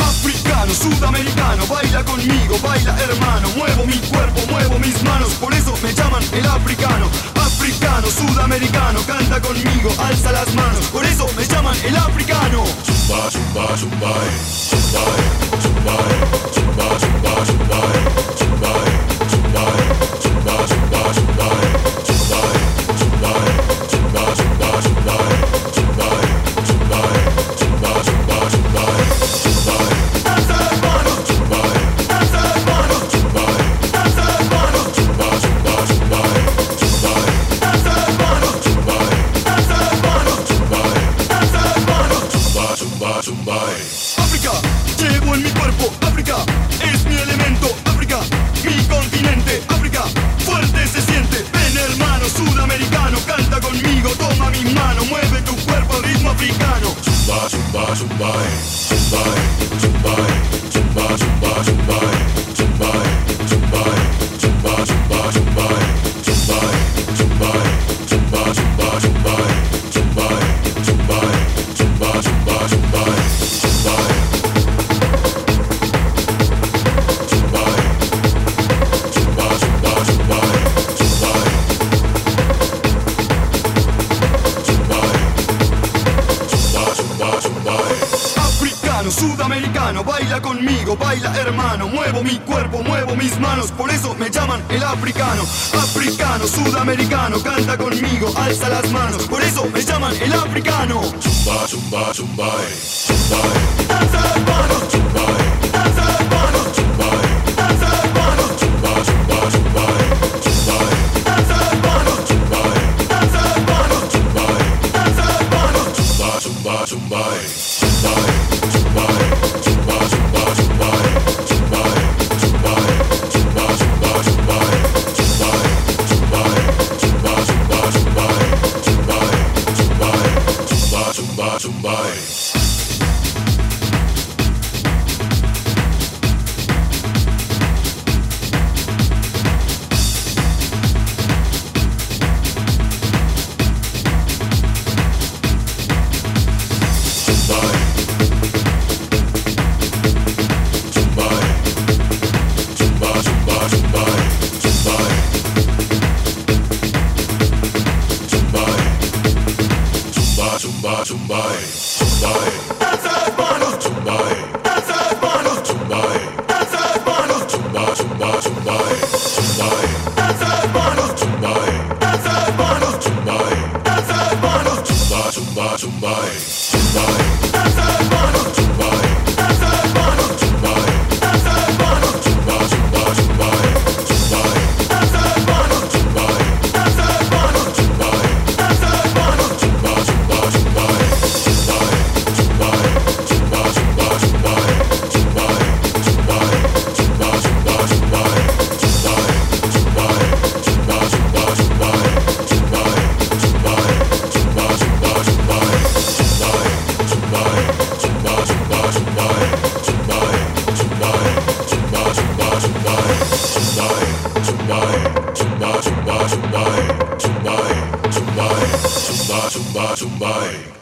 Africano, sudamericano, baila conmigo, baila hermano, muevo mi cuerpo, muevo mis manos, por eso me llaman el africano. Africano, sudamericano, canta conmigo, alza las manos, por eso me llaman el africano. África, llevo en mi cuerpo, África, es mi elemento, África, mi continente, África, fuerte se siente, ven hermano sudamericano, canta conmigo, toma mi mano, mueve tu cuerpo al ritmo africano. Africano, sudamericano, baila conmigo, baila hermano, muevo mi cuerpo, muevo mis manos, por eso me llaman el africano. Africano, sudamericano, canta conmigo, alza las manos, por eso me llaman el africano. Danza Bye. Bye. Zumba, Zumba.